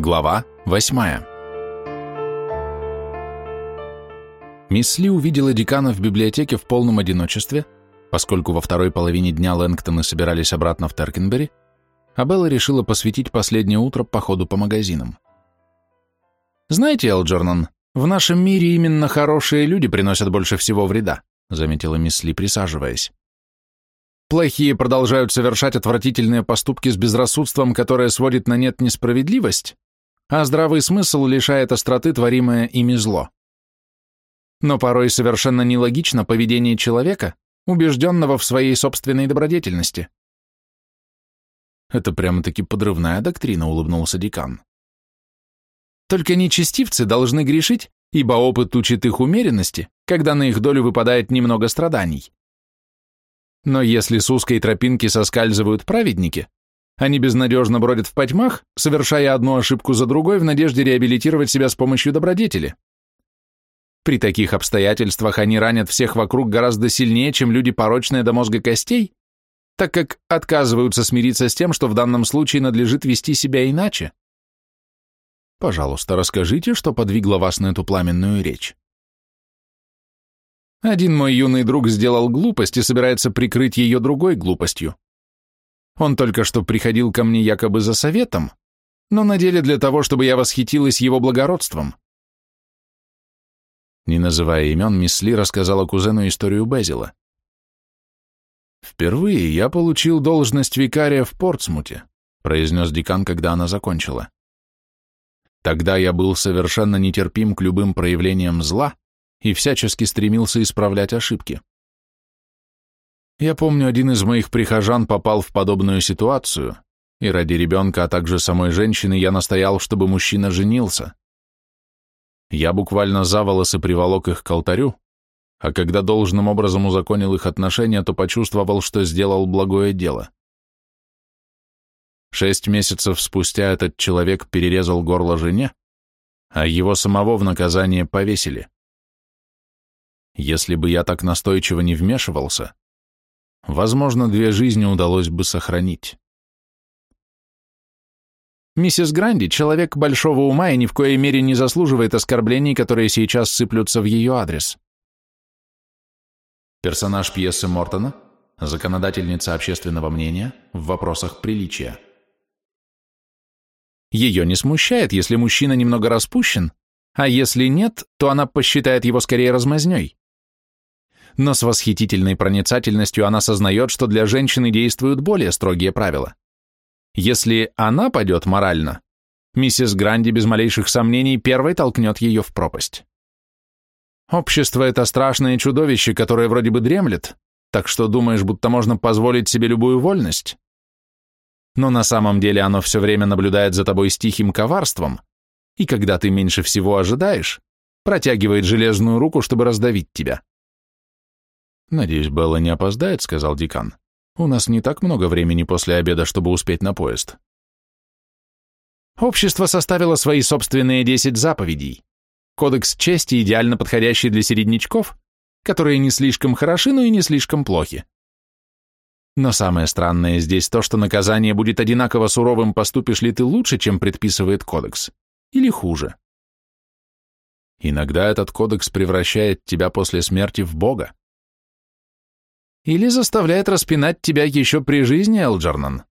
Глава восьмая. Мисс Ли увидела декана в библиотеке в полном одиночестве, поскольку во второй половине дня Лэнгтоны собирались обратно в Теркенбери, а Белла решила посвятить последнее утро походу по магазинам. «Знаете, Элджернан, в нашем мире именно хорошие люди приносят больше всего вреда», заметила мисс Ли, присаживаясь. Плохие продолжают совершать отвратительные поступки с безрассудством, которое сводит на нет несправедливость, а здравый смысл лишает остроты творимое ими зло. Но порой совершенно нелогично поведение человека, убежденного в своей собственной добродетельности. Это прямо-таки подрывная доктрина, улыбнулся декан. Только нечестивцы должны грешить, ибо опыт учит их умеренности, когда на их долю выпадает немного страданий. Но если с узкой тропинки соскальзывают праведники, они безнадежно бродят в потьмах, совершая одну ошибку за другой в надежде реабилитировать себя с помощью добродетели. При таких обстоятельствах они ранят всех вокруг гораздо сильнее, чем люди порочные до мозга костей, так как отказываются смириться с тем, что в данном случае надлежит вести себя иначе. Пожалуйста, расскажите, что подвигло вас на эту пламенную речь. Один мой юный друг сделал глупость и собирается прикрыть ее другой глупостью. Он только что приходил ко мне якобы за советом, но на деле для того, чтобы я восхитилась его благородством. Не называя имен, мисс Ли рассказала кузену историю Безила. «Впервые я получил должность викария в Портсмуте», произнес декан, когда она закончила. «Тогда я был совершенно нетерпим к любым проявлениям зла, и всячески стремился исправлять ошибки. Я помню, один из моих прихожан попал в подобную ситуацию, и ради ребенка, а также самой женщины я настоял, чтобы мужчина женился. Я буквально за волосы приволок их к алтарю, а когда должным образом узаконил их отношения, то почувствовал, что сделал благое дело. Шесть месяцев спустя этот человек перерезал горло жене, а его самого в наказание повесили. Если бы я так настойчиво не вмешивался, возможно, две жизни удалось бы сохранить. Миссис Гранди — человек большого ума и ни в коей мере не заслуживает оскорблений, которые сейчас сыплются в ее адрес. Персонаж пьесы Мортона — законодательница общественного мнения в вопросах приличия. Ее не смущает, если мужчина немного распущен, а если нет, то она посчитает его скорее размазней но с восхитительной проницательностью она сознает, что для женщины действуют более строгие правила. Если она падет морально, миссис Гранди без малейших сомнений первой толкнет ее в пропасть. Общество — это страшное чудовище, которое вроде бы дремлет, так что думаешь, будто можно позволить себе любую вольность. Но на самом деле оно все время наблюдает за тобой с тихим коварством, и когда ты меньше всего ожидаешь, протягивает железную руку, чтобы раздавить тебя. «Надеюсь, Белла не опоздает», — сказал декан. «У нас не так много времени после обеда, чтобы успеть на поезд». Общество составило свои собственные десять заповедей. Кодекс чести, идеально подходящий для середнячков, которые не слишком хороши, но и не слишком плохи. Но самое странное здесь то, что наказание будет одинаково суровым, поступишь ли ты лучше, чем предписывает кодекс, или хуже. Иногда этот кодекс превращает тебя после смерти в Бога. Или заставляет распинать тебя еще при жизни, Элджернан.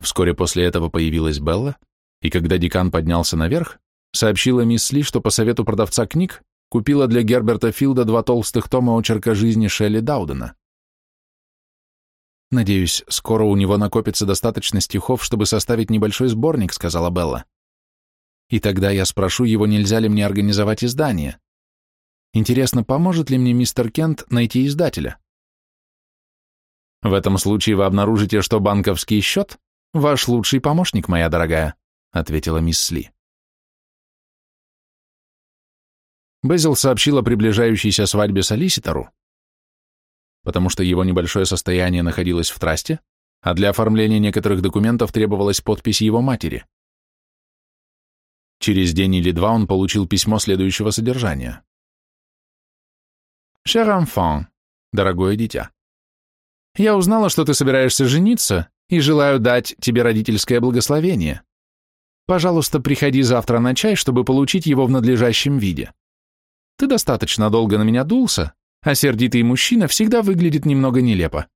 Вскоре после этого появилась Белла, и когда декан поднялся наверх, сообщила мисс Ли, что по совету продавца книг купила для Герберта Филда два толстых тома очерка жизни Шелли Даудена. «Надеюсь, скоро у него накопится достаточно стихов, чтобы составить небольшой сборник», — сказала Белла. «И тогда я спрошу его, нельзя ли мне организовать издание. Интересно, поможет ли мне мистер Кент найти издателя? В этом случае вы обнаружите, что банковский счет – ваш лучший помощник, моя дорогая, ответила мисс Сли. Безил сообщил о приближающейся свадьбе солиситору, потому что его небольшое состояние находилось в трасте, а для оформления некоторых документов требовалась подпись его матери. Через день или два он получил письмо следующего содержания. «Cher enfant, дорогое дитя, я узнала, что ты собираешься жениться, и желаю дать тебе родительское благословение. Пожалуйста, приходи завтра на чай, чтобы получить его в надлежащем виде. Ты достаточно долго на меня дулся, а сердитый мужчина всегда выглядит немного нелепо.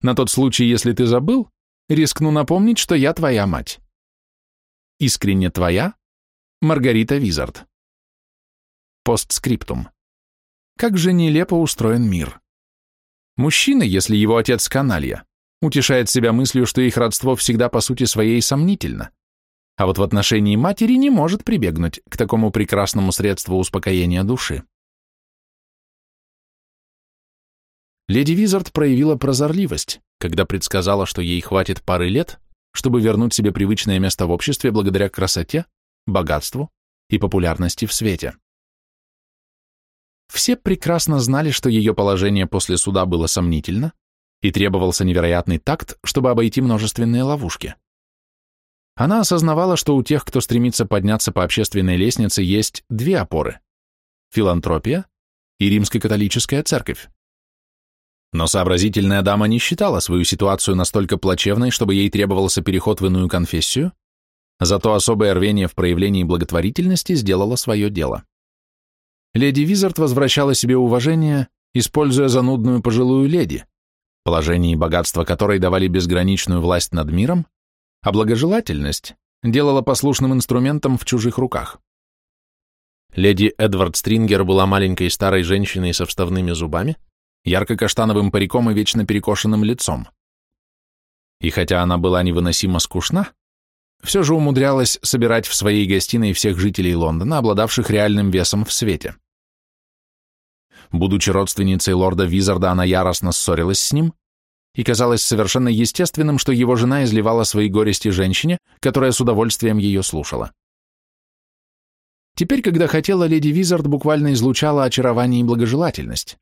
На тот случай, если ты забыл, рискну напомнить, что я твоя мать. Искренне твоя, Маргарита Визард. Постскриптум. Как же нелепо устроен мир. Мужчина, если его отец каналья, утешает себя мыслью, что их родство всегда по сути своей сомнительно, а вот в отношении матери не может прибегнуть к такому прекрасному средству успокоения души. Леди Визард проявила прозорливость, когда предсказала, что ей хватит пары лет, чтобы вернуть себе привычное место в обществе благодаря красоте, богатству и популярности в свете. Все прекрасно знали, что ее положение после суда было сомнительно, и требовался невероятный такт, чтобы обойти множественные ловушки. Она осознавала, что у тех, кто стремится подняться по общественной лестнице, есть две опоры – филантропия и римско-католическая церковь. Но сообразительная дама не считала свою ситуацию настолько плачевной, чтобы ей требовался переход в иную конфессию, зато особое рвение в проявлении благотворительности сделало свое дело. Леди Визард возвращала себе уважение, используя занудную пожилую леди, положение и богатство которой давали безграничную власть над миром, а благожелательность делала послушным инструментом в чужих руках. Леди Эдвард Стрингер была маленькой старой женщиной со вставными зубами, ярко-каштановым париком и вечно перекошенным лицом. И хотя она была невыносимо скучна, все же умудрялась собирать в своей гостиной всех жителей Лондона, обладавших реальным весом в свете. Будучи родственницей лорда Визарда, она яростно ссорилась с ним, и казалось совершенно естественным, что его жена изливала свои горести женщине, которая с удовольствием ее слушала. Теперь, когда хотела, леди Визард буквально излучала очарование и благожелательность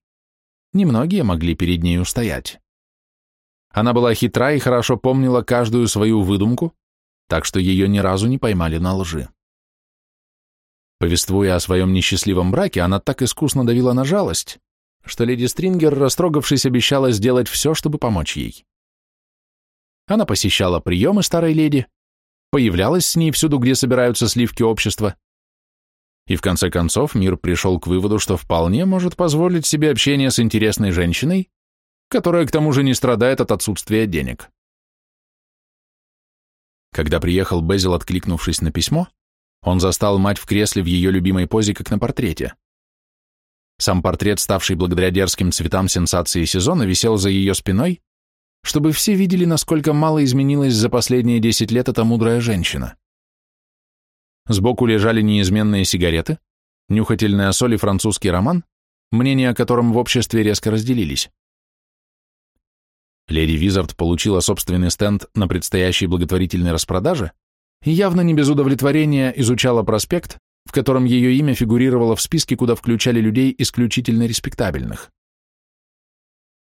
немногие могли перед ней устоять. Она была хитра и хорошо помнила каждую свою выдумку, так что ее ни разу не поймали на лжи. Повествуя о своем несчастливом браке, она так искусно давила на жалость, что леди Стрингер, растрогавшись, обещала сделать все, чтобы помочь ей. Она посещала приемы старой леди, появлялась с ней всюду, где собираются сливки общества, и в конце концов мир пришел к выводу, что вполне может позволить себе общение с интересной женщиной, которая к тому же не страдает от отсутствия денег. Когда приехал Безил, откликнувшись на письмо, он застал мать в кресле в ее любимой позе, как на портрете. Сам портрет, ставший благодаря дерзким цветам сенсации сезона, висел за ее спиной, чтобы все видели, насколько мало изменилась за последние десять лет эта мудрая женщина. Сбоку лежали неизменные сигареты, нюхательная соль и французский роман, мнения о котором в обществе резко разделились. Леди Визард получила собственный стенд на предстоящей благотворительной распродаже и явно не без удовлетворения изучала проспект, в котором ее имя фигурировало в списке, куда включали людей исключительно респектабельных.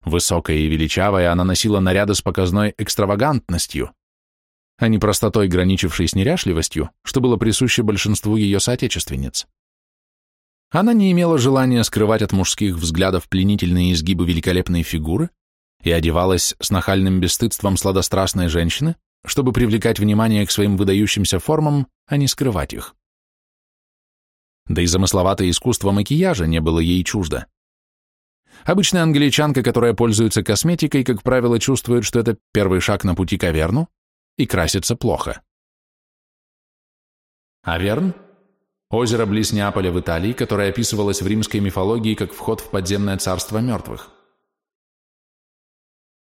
Высокая и величавая, она носила наряды с показной экстравагантностью, а не простотой, граничившей с неряшливостью, что было присуще большинству ее соотечественниц. Она не имела желания скрывать от мужских взглядов пленительные изгибы великолепной фигуры и одевалась с нахальным бесстыдством сладострастной женщины, чтобы привлекать внимание к своим выдающимся формам, а не скрывать их. Да и замысловатое искусство макияжа не было ей чуждо. Обычная англичанка, которая пользуется косметикой, как правило, чувствует, что это первый шаг на пути к Аверну, и красится плохо. Аверн – озеро близ Неаполя в Италии, которое описывалось в римской мифологии как вход в подземное царство мертвых.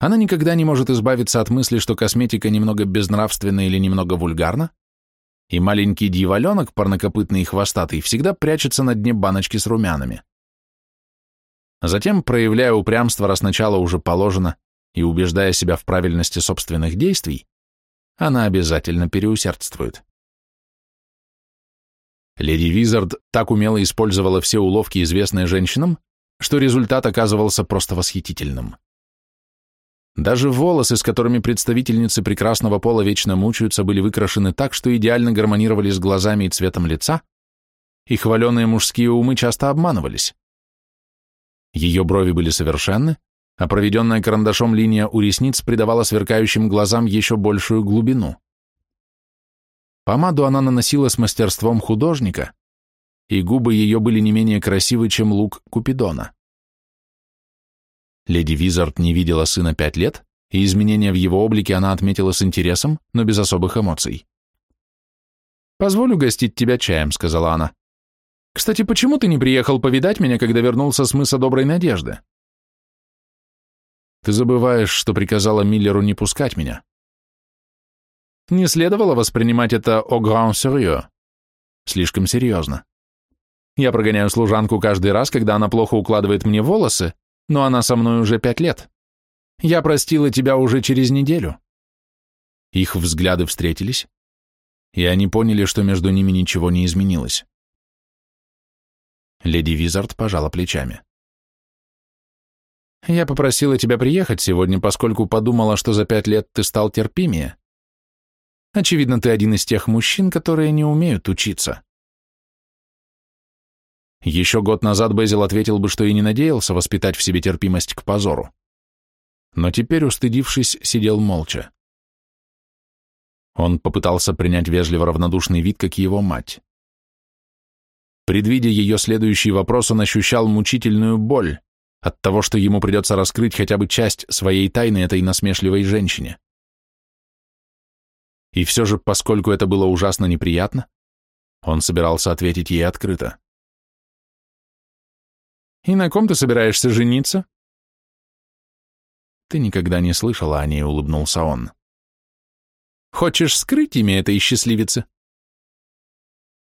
Она никогда не может избавиться от мысли, что косметика немного безнравственна или немного вульгарна, и маленький дьяволенок, парнокопытный и хвостатый, всегда прячется на дне баночки с румянами. Затем, проявляя упрямство, раз начало уже положено, и убеждая себя в правильности собственных действий, она обязательно переусердствует. Леди Визард так умело использовала все уловки, известные женщинам, что результат оказывался просто восхитительным. Даже волосы, с которыми представительницы прекрасного пола вечно мучаются, были выкрашены так, что идеально гармонировали с глазами и цветом лица, и хваленые мужские умы часто обманывались. Ее брови были совершенны, а проведенная карандашом линия у ресниц придавала сверкающим глазам еще большую глубину. Помаду она наносила с мастерством художника, и губы ее были не менее красивы, чем лук Купидона. Леди Визард не видела сына пять лет, и изменения в его облике она отметила с интересом, но без особых эмоций. «Позволю гостить тебя чаем», — сказала она. «Кстати, почему ты не приехал повидать меня, когда вернулся с мыса Доброй Надежды?» «Ты забываешь, что приказала Миллеру не пускать меня». «Не следовало воспринимать это au grand sérieux. Слишком серьезно. Я прогоняю служанку каждый раз, когда она плохо укладывает мне волосы, но она со мной уже пять лет. Я простила тебя уже через неделю». Их взгляды встретились, и они поняли, что между ними ничего не изменилось. Леди Визард пожала плечами. «Я попросила тебя приехать сегодня, поскольку подумала, что за пять лет ты стал терпимее. Очевидно, ты один из тех мужчин, которые не умеют учиться». Еще год назад Безил ответил бы, что и не надеялся воспитать в себе терпимость к позору. Но теперь, устыдившись, сидел молча. Он попытался принять вежливо равнодушный вид, как его мать. Предвидя ее следующий вопрос, он ощущал мучительную боль от того, что ему придется раскрыть хотя бы часть своей тайны этой насмешливой женщине. И все же, поскольку это было ужасно неприятно, он собирался ответить ей открыто. «И на ком ты собираешься жениться?» «Ты никогда не слышала о ней», — улыбнулся он. Хочешь скрыть имя этой счастливицы?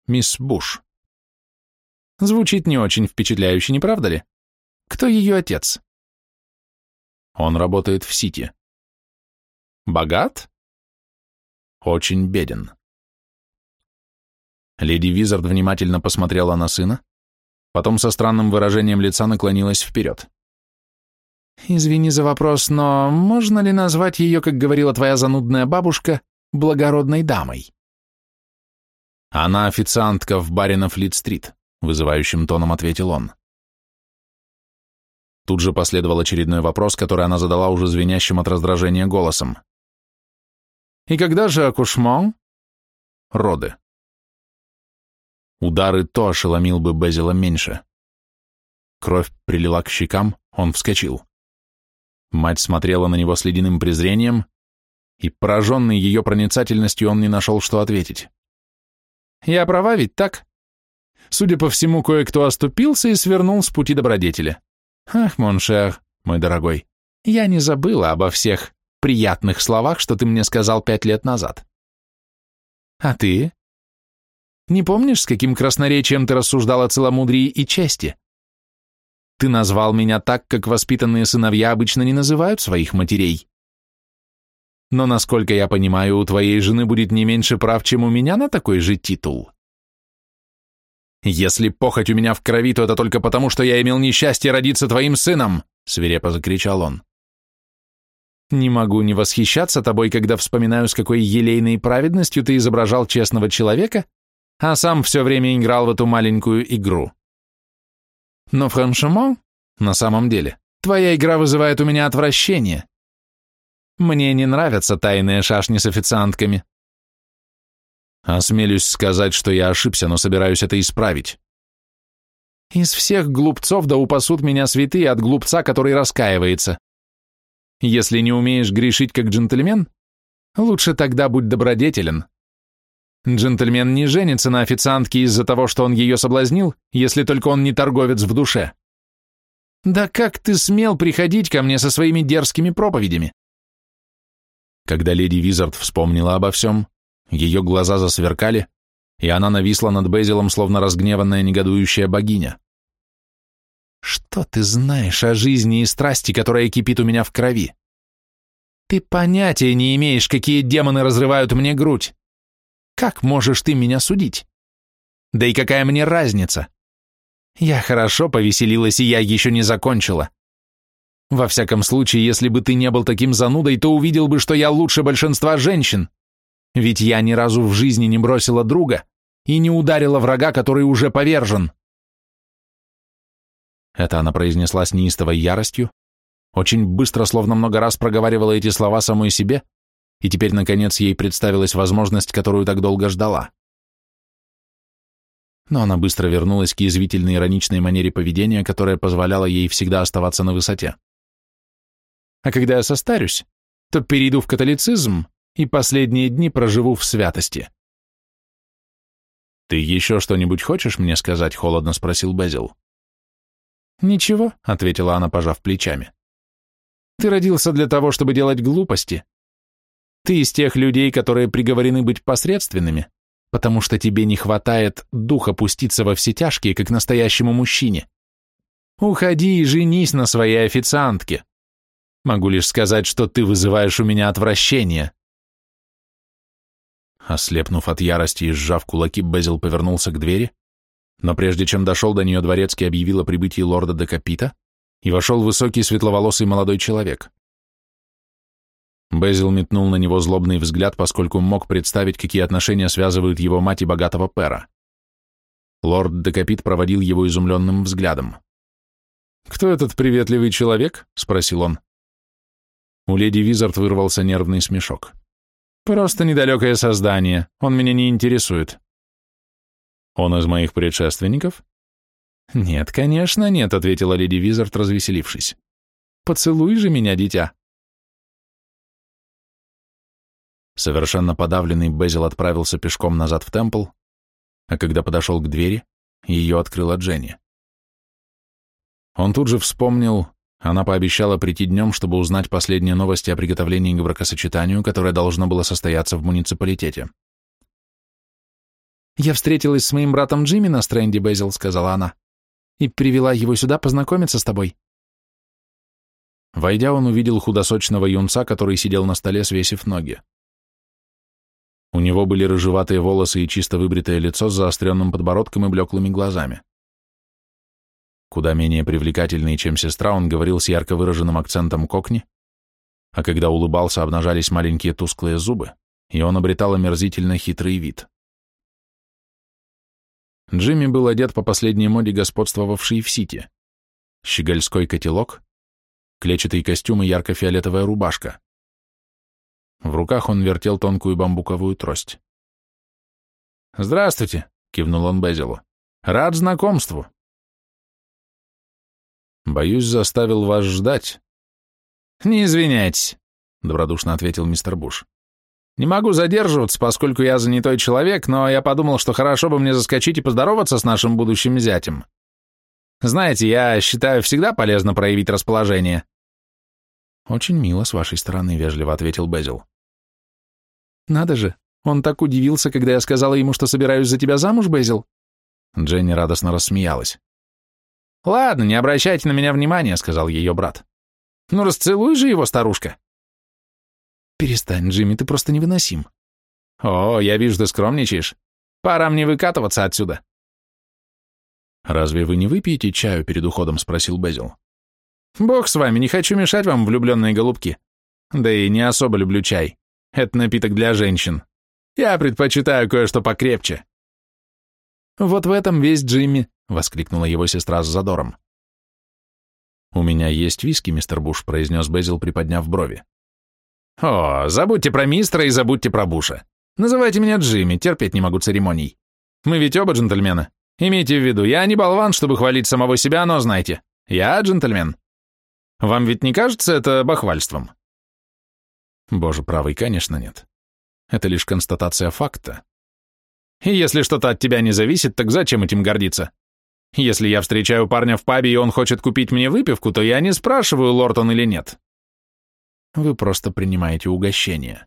Мисс Буш. Звучит не очень впечатляюще, не правда ли? Кто ее отец? Он работает в Сити. Богат? Очень беден. Леди Визард внимательно посмотрела на сына, потом со странным выражением лица наклонилась вперед. «Извини за вопрос, но можно ли назвать ее, как говорила твоя занудная бабушка, благородной дамой. Она официантка в баре на Флит-стрит, вызывающим тоном ответил он. Тут же последовал очередной вопрос, который она задала уже звенящим от раздражения голосом. «И когда же акушмон?» «Роды». Удары то ошеломил бы Безила меньше. Кровь прилила к щекам, он вскочил. Мать смотрела на него с ледяным презрением, и, пораженный ее проницательностью, он не нашел, что ответить. «Я права ведь так?» Судя по всему, кое-кто оступился и свернул с пути добродетеля. «Ах, mon cher, мой дорогой, я не забыла обо всех приятных словах, что ты мне сказал пять лет назад. А ты? Не помнишь, с каким красноречием ты рассуждал о целомудрии и чести? Ты назвал меня так, как воспитанные сыновья обычно не называют своих матерей но, насколько я понимаю, у твоей жены будет не меньше прав, чем у меня на такой же титул. Если похоть у меня в крови, то это только потому, что я имел несчастье родиться твоим сыном, свирепо закричал он. Не могу не восхищаться тобой, когда вспоминаю, с какой елейной праведностью ты изображал честного человека, а сам все время играл в эту маленькую игру. Но, франшимо, на самом деле, твоя игра вызывает у меня отвращение. Мне не нравятся тайные шашни с официантками. Осмелюсь сказать, что я ошибся, но собираюсь это исправить. Из всех глупцов да упасут меня святые от глупца, который раскаивается. Если не умеешь грешить как джентльмен, лучше тогда будь добродетелен. Джентльмен не женится на официантке из-за того, что он ее соблазнил, если только он не торговец в душе. Да как ты смел приходить ко мне со своими дерзкими проповедями? Когда леди Визард вспомнила обо всем, ее глаза засверкали, и она нависла над Безилом, словно разгневанная негодующая богиня. «Что ты знаешь о жизни и страсти, которая кипит у меня в крови? Ты понятия не имеешь, какие демоны разрывают мне грудь. Как можешь ты меня судить? Да и какая мне разница? Я хорошо повеселилась, и я еще не закончила. Во всяком случае, если бы ты не был таким занудой, то увидел бы, что я лучше большинства женщин. Ведь я ни разу в жизни не бросила друга и не ударила врага, который уже повержен. Это она произнесла с неистовой яростью, очень быстро, словно много раз проговаривала эти слова самой себе, и теперь, наконец, ей представилась возможность, которую так долго ждала. Но она быстро вернулась к язвительной ироничной манере поведения, которая позволяла ей всегда оставаться на высоте. «А когда я состарюсь, то перейду в католицизм и последние дни проживу в святости». «Ты еще что-нибудь хочешь мне сказать?» — холодно спросил Безил. «Ничего», — ответила она, пожав плечами. «Ты родился для того, чтобы делать глупости, ты из тех людей, которые приговорены быть посредственными, потому что тебе не хватает духа пуститься во все тяжкие, как настоящему мужчине. Уходи и женись на своей официантке. Могу лишь сказать, что ты вызываешь у меня отвращение. Ослепнув от ярости и сжав кулаки, Безил повернулся к двери, но прежде чем дошел до нее, дворецкий объявил о прибытии лорда Декапита, и вошел высокий светловолосый молодой человек. Безил метнул на него злобный взгляд, поскольку мог представить, какие отношения связывают его мать и богатого пера. Лорд Декапит проводил его изумленным взглядом. «Кто этот приветливый человек?» — спросил он. У леди Визард вырвался нервный смешок. «Просто недалекое создание. Он меня не интересует». «Он из моих предшественников?» «Нет, конечно, нет», — ответила леди Визард, развеселившись. «Поцелуй же меня, дитя». Совершенно подавленный Безил отправился пешком назад в темпл, а когда подошел к двери, ее открыла Дженни. Он тут же вспомнил, она пообещала прийти днем, чтобы узнать последние новости о приготовлении к бракосочетанию, которое должно было состояться в муниципалитете. «Я встретилась с моим братом Джимми на стренде, Безил», — сказала она, «и привела его сюда познакомиться с тобой». Войдя, он увидел худосочного юнца, который сидел на столе, свесив ноги. У него были рыжеватые волосы и чисто выбритое лицо с заостренным подбородком и блеклыми глазами. Куда менее привлекательный, чем сестра, он говорил с ярко выраженным акцентом кокни, а когда улыбался, обнажались маленькие тусклые зубы, и он обретал омерзительно хитрый вид. Джимми был одет по последней моде, господствовавшей в Сити. Щегольской котелок, клетчатый костюм и ярко-фиолетовая рубашка. В руках он вертел тонкую бамбуковую трость. «Здравствуйте», — кивнул он Безилу. «Рад знакомству». «Боюсь, заставил вас ждать». «Не извиняйтесь», — добродушно ответил мистер Буш. «Не могу задерживаться, поскольку я занятой человек, но я подумал, что хорошо бы мне заскочить и поздороваться с нашим будущим зятем. Знаете, я считаю всегда полезно проявить расположение». «Очень мило с вашей стороны», — вежливо ответил Безил. «Надо же, он так удивился, когда я сказала ему, что собираюсь за тебя замуж, Безил». Дженни радостно рассмеялась. «Ладно, не обращайте на меня внимания», — сказал ее брат. «Ну, расцелуй же его, старушка». «Перестань, Джимми, ты просто невыносим». «О, я вижу, ты скромничаешь. Пора мне выкатываться отсюда». «Разве вы не выпьете чаю перед уходом?» — спросил Безил. «Бог с вами, не хочу мешать вам, влюбленные голубки. Да и не особо люблю чай. Это напиток для женщин. Я предпочитаю кое-что покрепче». «Вот в этом весь Джимми», — воскликнула его сестра с задором. «У меня есть виски, мистер Буш», — произнес Безил, приподняв брови. «О, забудьте про мистера и забудьте про Буша. Называйте меня Джимми, терпеть не могу церемоний. Мы ведь оба джентльмены. Имейте в виду, я не болван, чтобы хвалить самого себя, но знайте, я джентльмен. Вам ведь не кажется это бахвальством?» Боже правый, конечно, нет. Это лишь констатация факта. И если что-то от тебя не зависит, так зачем этим гордиться? Если я встречаю парня в пабе, и он хочет купить мне выпивку, то я не спрашиваю, лорд он или нет. Вы просто принимаете угощение.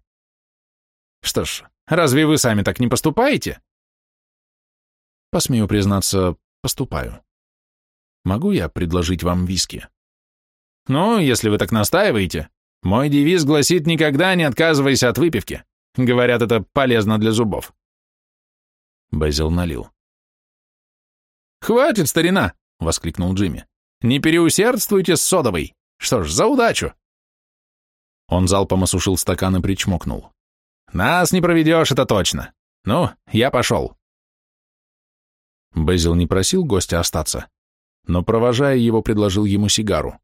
Что ж, разве вы сами так не поступаете? Посмею признаться, поступаю. Могу я предложить вам виски? Ну, если вы так настаиваете. Мой девиз гласит «никогда не отказывайся от выпивки». Говорят, это полезно для зубов. Безил налил. «Хватит, старина!» — воскликнул Джимми. «Не переусердствуйте с содовой. Что ж, за удачу!» Он залпом осушил стакан и причмокнул. «Нас не проведешь, это точно. Ну, я пошел». Безил не просил гостя остаться, но, провожая его, предложил ему сигару.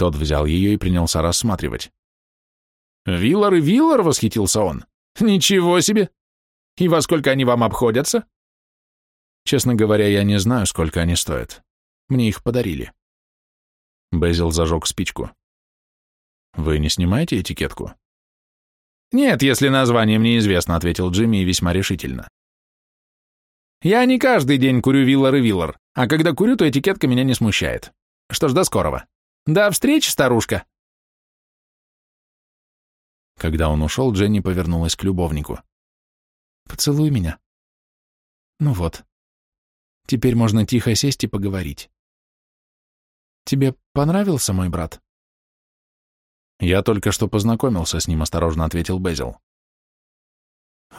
Тот взял ее и принялся рассматривать. «Виллар и Виллар?» — восхитился он. «Ничего себе! И во сколько они вам обходятся?» «Честно говоря, я не знаю, сколько они стоят. Мне их подарили». Безил зажег спичку. «Вы не снимаете этикетку?» «Нет, если название мне известно», — ответил Джимми весьма решительно. «Я не каждый день курю Виллар и Виллар, а когда курю, то этикетка меня не смущает. Что ж, до скорого. До встречи, старушка!» Когда он ушел, Дженни повернулась к любовнику. «Поцелуй меня». «Ну вот. Теперь можно тихо сесть и поговорить. Тебе понравился мой брат?» «Я только что познакомился с ним», — осторожно ответил Безил.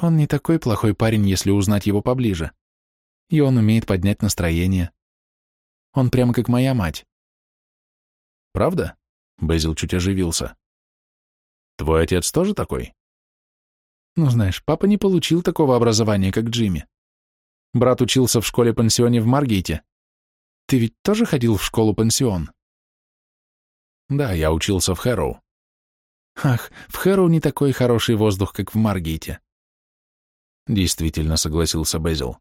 «Он не такой плохой парень, если узнать его поближе. И он умеет поднять настроение. Он прямо как моя мать». «Правда?» — Безил чуть оживился. Твой отец тоже такой? Ну, знаешь, папа не получил такого образования, как Джимми. Брат учился в школе-пансионе в Маргейте. Ты ведь тоже ходил в школу-пансион? Да, я учился в Хэроу. Ах, в Хэроу не такой хороший воздух, как в Маргейте. Действительно, согласился Безил.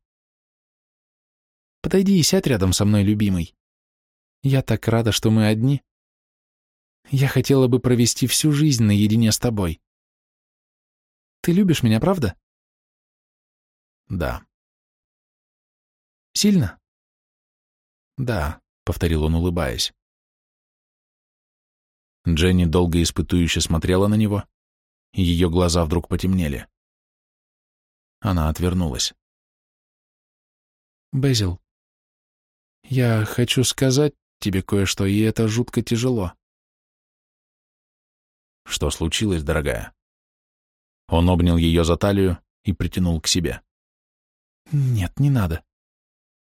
Подойди и сядь рядом со мной, любимый. Я так рада, что мы одни. Я хотела бы провести всю жизнь наедине с тобой. Ты любишь меня, правда? Да. Сильно? Да, повторил он, улыбаясь. Дженни долго испытующе смотрела на него, и ее глаза вдруг потемнели. Она отвернулась. «Безил, я хочу сказать тебе кое-что, и это жутко тяжело. Что случилось, дорогая? Он обнял ее за талию и притянул к себе. Нет, не надо.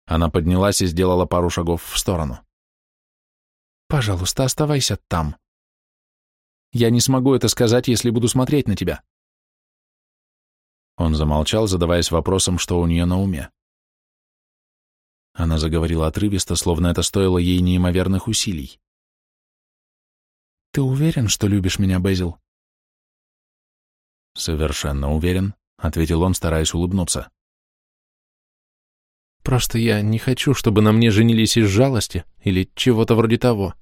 Она поднялась и сделала пару шагов в сторону. Пожалуйста, оставайся там. Я не смогу это сказать, если буду смотреть на тебя. Он замолчал, задаваясь вопросом, что у нее на уме. Она заговорила отрывисто, словно это стоило ей неимоверных усилий. Ты уверен, что любишь меня, Безил? Совершенно уверен, ответил он, стараясь улыбнуться. Просто я не хочу, чтобы на мне женились из жалости или чего-то вроде того.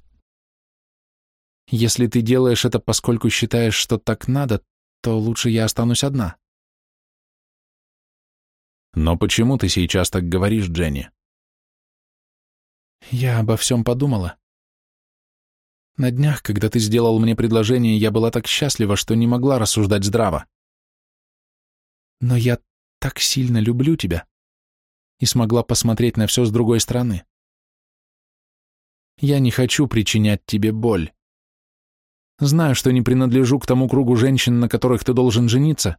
Если ты делаешь это, поскольку считаешь, что так надо, то лучше я останусь одна. Но почему ты сейчас так говоришь, Дженни? Я обо всем подумала. На днях, когда ты сделал мне предложение, я была так счастлива, что не могла рассуждать здраво. Но я так сильно люблю тебя и смогла посмотреть на все с другой стороны. Я не хочу причинять тебе боль. Знаю, что не принадлежу к тому кругу женщин, на которых ты должен жениться,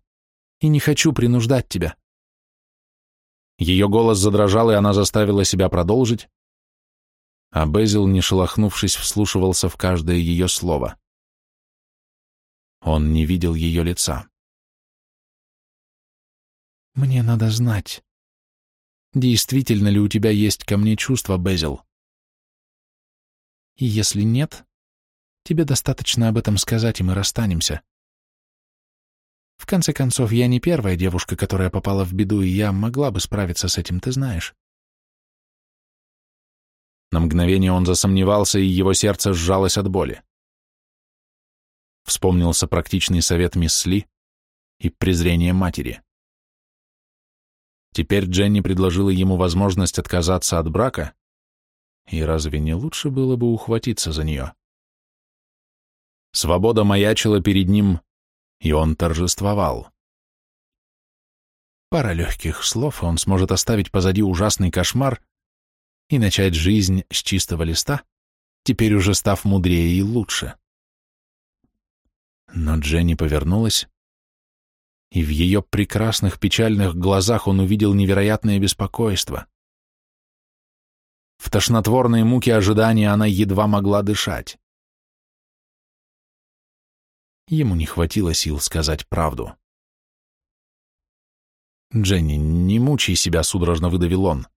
и не хочу принуждать тебя. Ее голос задрожал, и она заставила себя продолжить, а Безил, не шелохнувшись, вслушивался в каждое ее слово. Он не видел ее лица. «Мне надо знать, действительно ли у тебя есть ко мне чувства, Безил. И если нет, тебе достаточно об этом сказать, и мы расстанемся. В конце концов, я не первая девушка, которая попала в беду, и я могла бы справиться с этим, ты знаешь. На мгновение он засомневался, и его сердце сжалось от боли. Вспомнился практичный совет мисс Ли и презрение матери. Теперь Дженни предложила ему возможность отказаться от брака, и разве не лучше было бы ухватиться за нее? Свобода маячила перед ним, и он торжествовал. Пара легких слов, и он сможет оставить позади ужасный кошмар, и начать жизнь с чистого листа, теперь уже став мудрее и лучше. Но Дженни повернулась, и в ее прекрасных печальных глазах он увидел невероятное беспокойство. В тошнотворной муке ожидания она едва могла дышать. Ему не хватило сил сказать правду. «Дженни, не мучай себя», — судорожно выдавил он.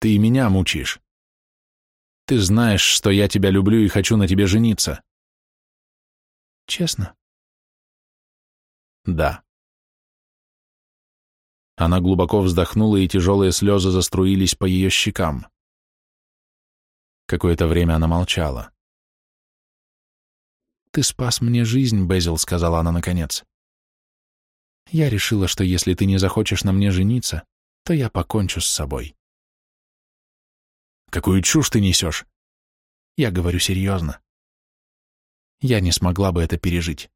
Ты меня мучишь. Ты знаешь, что я тебя люблю и хочу на тебе жениться. Честно? Да. Она глубоко вздохнула, и тяжелые слезы заструились по ее щекам. Какое-то время она молчала. «Ты спас мне жизнь, Безил», — сказала она наконец. «Я решила, что если ты не захочешь на мне жениться, то я покончу с собой». «Какую чушь ты несешь?» «Я говорю серьезно. Я не смогла бы это пережить.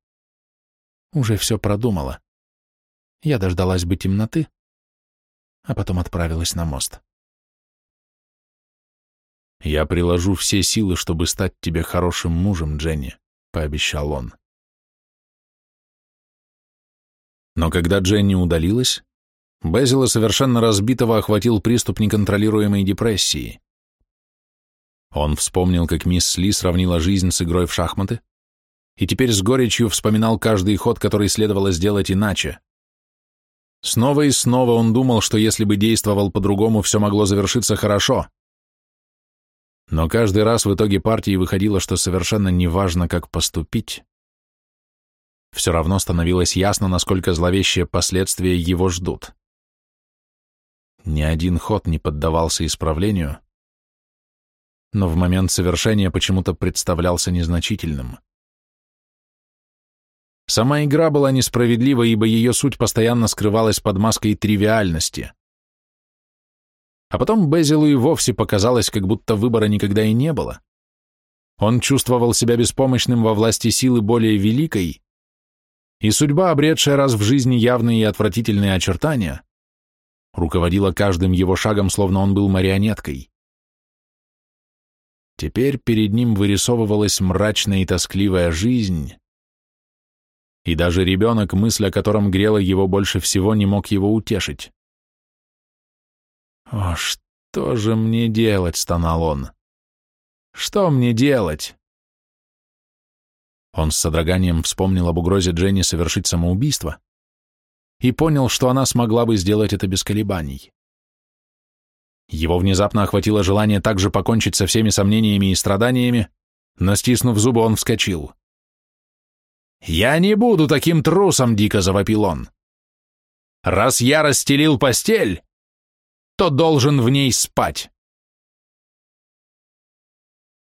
Уже все продумала. Я дождалась бы темноты, а потом отправилась на мост. «Я приложу все силы, чтобы стать тебе хорошим мужем, Дженни», — пообещал он. Но когда Дженни удалилась, Безила совершенно разбитого охватил приступ неконтролируемой депрессии. Он вспомнил, как мисс Ли сравнила жизнь с игрой в шахматы, и теперь с горечью вспоминал каждый ход, который следовало сделать иначе. Снова и снова он думал, что если бы действовал по-другому, все могло завершиться хорошо. Но каждый раз в итоге партии выходило, что совершенно неважно, как поступить. Все равно становилось ясно, насколько зловещие последствия его ждут. Ни один ход не поддавался исправлению, но в момент совершения почему-то представлялся незначительным. Сама игра была несправедлива, ибо ее суть постоянно скрывалась под маской тривиальности. А потом Безилу и вовсе показалось, как будто выбора никогда и не было. Он чувствовал себя беспомощным во власти силы более великой, и судьба, обретшая раз в жизни явные и отвратительные очертания, руководила каждым его шагом, словно он был марионеткой. Теперь перед ним вырисовывалась мрачная и тоскливая жизнь, и даже ребенок, мысль о котором грела его больше всего, не мог его утешить. «О, что же мне делать?» — стонал он. «Что мне делать?» Он с содроганием вспомнил об угрозе Дженни совершить самоубийство и понял, что она смогла бы сделать это без колебаний. Его внезапно охватило желание также покончить со всеми сомнениями и страданиями, но, стиснув зубы, он вскочил. «Я не буду таким трусом!» — дико завопил он. «Раз я расстелил постель, то должен в ней спать!»